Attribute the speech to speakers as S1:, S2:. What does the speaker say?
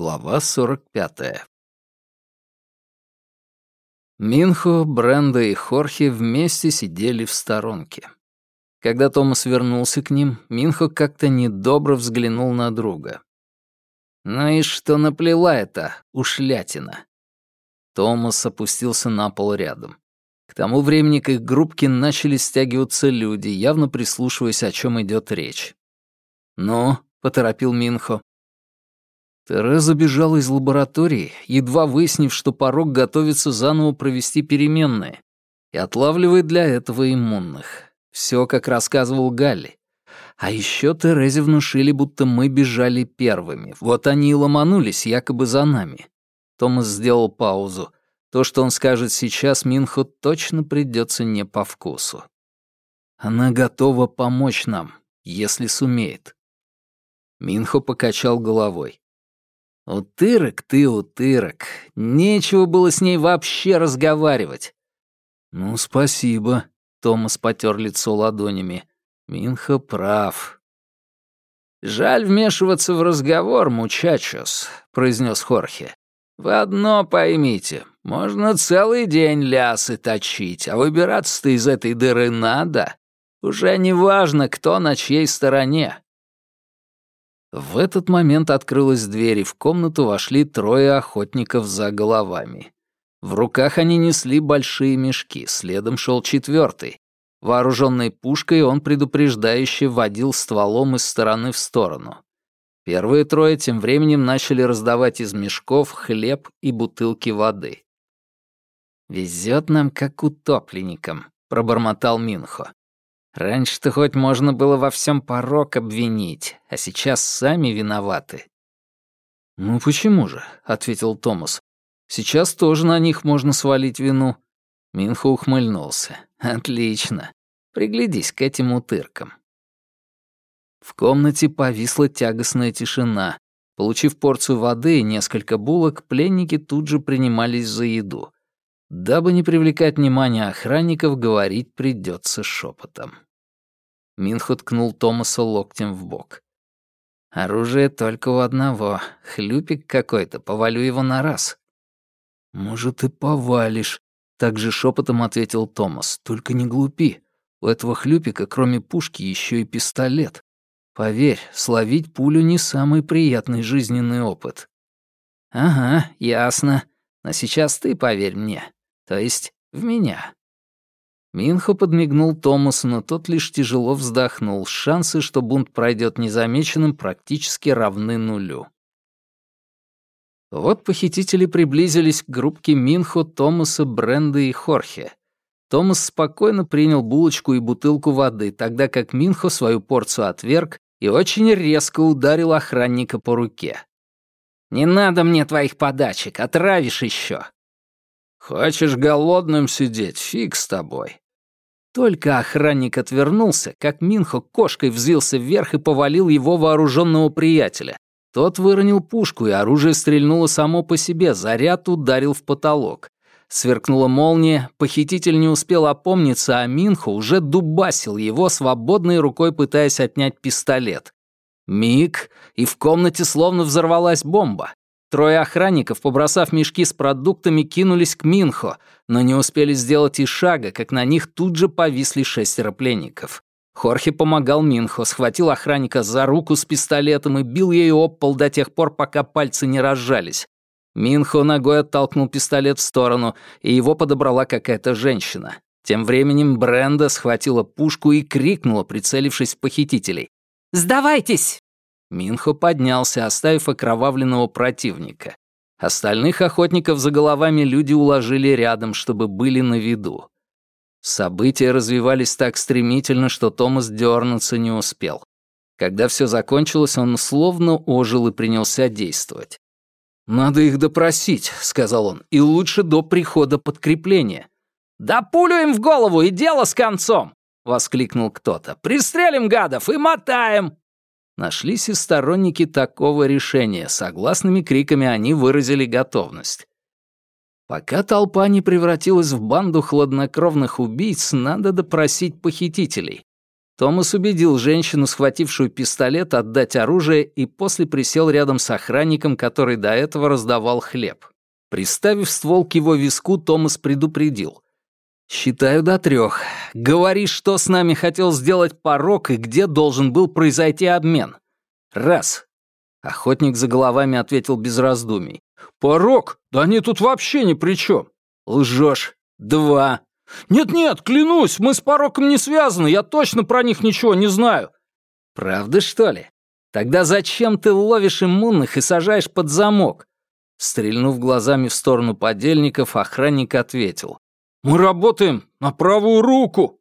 S1: Глава 45. Минхо, Бренда и Хорхе вместе сидели в сторонке. Когда Томас вернулся к ним, Минхо как-то недобро взглянул на друга. «Ну и что наплела это, ушлятина?» Томас опустился на пол рядом. К тому времени к их группке начали стягиваться люди, явно прислушиваясь, о чем идет речь. «Ну», — поторопил Минхо, Тереза бежала из лаборатории, едва выяснив, что порог готовится заново провести переменные, и отлавливает для этого иммунных. Все, как рассказывал Галли. А еще Терезе внушили, будто мы бежали первыми. Вот они и ломанулись, якобы за нами. Томас сделал паузу. То, что он скажет сейчас, Минхо точно придется не по вкусу. Она готова помочь нам, если сумеет. Минхо покачал головой. Утырок ты, утырок. Нечего было с ней вообще разговаривать. Ну, спасибо. Томас потер лицо ладонями. Минха прав. «Жаль вмешиваться в разговор, мучачос», — произнес Хорхе. «Вы одно поймите, можно целый день лясы точить, а выбираться-то из этой дыры надо. Уже не важно, кто на чьей стороне. В этот момент открылась дверь, и в комнату вошли трое охотников за головами. В руках они несли большие мешки, следом шел четвертый. Вооруженной пушкой он предупреждающе водил стволом из стороны в сторону. Первые трое тем временем начали раздавать из мешков хлеб и бутылки воды. «Везет нам, как утопленникам», — пробормотал Минхо. Раньше-то хоть можно было во всем порок обвинить, а сейчас сами виноваты. «Ну почему же?» — ответил Томас. «Сейчас тоже на них можно свалить вину». Минхо ухмыльнулся. «Отлично. Приглядись к этим утыркам». В комнате повисла тягостная тишина. Получив порцию воды и несколько булок, пленники тут же принимались за еду. Дабы не привлекать внимания охранников, говорить придется шепотом. Минхо ткнул Томаса локтем в бок. «Оружие только у одного. Хлюпик какой-то, повалю его на раз». «Может, и повалишь», — так же шепотом ответил Томас. «Только не глупи. У этого хлюпика, кроме пушки, еще и пистолет. Поверь, словить пулю не самый приятный жизненный опыт». «Ага, ясно. Но сейчас ты поверь мне. То есть в меня. Минхо подмигнул Томасу, но тот лишь тяжело вздохнул. Шансы, что бунт пройдет незамеченным, практически равны нулю. Вот похитители приблизились к группке Минхо, Томаса, Бренда и Хорхе. Томас спокойно принял булочку и бутылку воды, тогда как Минхо свою порцию отверг и очень резко ударил охранника по руке. «Не надо мне твоих подачек, отравишь еще. «Хочешь голодным сидеть? Фиг с тобой». Только охранник отвернулся, как Минхо кошкой взвился вверх и повалил его вооруженного приятеля. Тот выронил пушку, и оружие стрельнуло само по себе, заряд ударил в потолок. Сверкнула молния, похититель не успел опомниться, а Минхо уже дубасил его, свободной рукой пытаясь отнять пистолет. Миг, и в комнате словно взорвалась бомба. Трое охранников, побросав мешки с продуктами, кинулись к Минхо, но не успели сделать и шага, как на них тут же повисли шестеро пленников. Хорхе помогал Минхо, схватил охранника за руку с пистолетом и бил ею об пол до тех пор, пока пальцы не разжались. Минхо ногой оттолкнул пистолет в сторону, и его подобрала какая-то женщина. Тем временем Бренда схватила пушку и крикнула, прицелившись в похитителей. «Сдавайтесь!» Минхо поднялся, оставив окровавленного противника. Остальных охотников за головами люди уложили рядом, чтобы были на виду. События развивались так стремительно, что Томас дернуться не успел. Когда все закончилось, он словно ожил и принялся действовать. «Надо их допросить», — сказал он, — «и лучше до прихода подкрепления». «Да пулю им в голову, и дело с концом!» — воскликнул кто-то. «Пристрелим гадов и мотаем!» Нашлись и сторонники такого решения, согласными криками они выразили готовность. Пока толпа не превратилась в банду хладнокровных убийц, надо допросить похитителей. Томас убедил женщину, схватившую пистолет, отдать оружие и после присел рядом с охранником, который до этого раздавал хлеб. Приставив ствол к его виску, Томас предупредил. «Считаю до трех. Говори, что с нами хотел сделать порог и где должен был произойти обмен. Раз». Охотник за головами ответил без раздумий. «Порог? Да они тут вообще ни при чем». «Лжешь. Два». «Нет-нет, клянусь, мы с пороком не связаны, я точно про них ничего не знаю». «Правда, что ли? Тогда зачем ты ловишь иммунных и сажаешь под замок?» Стрельнув глазами в сторону подельников, охранник ответил. «Мы работаем на правую руку!»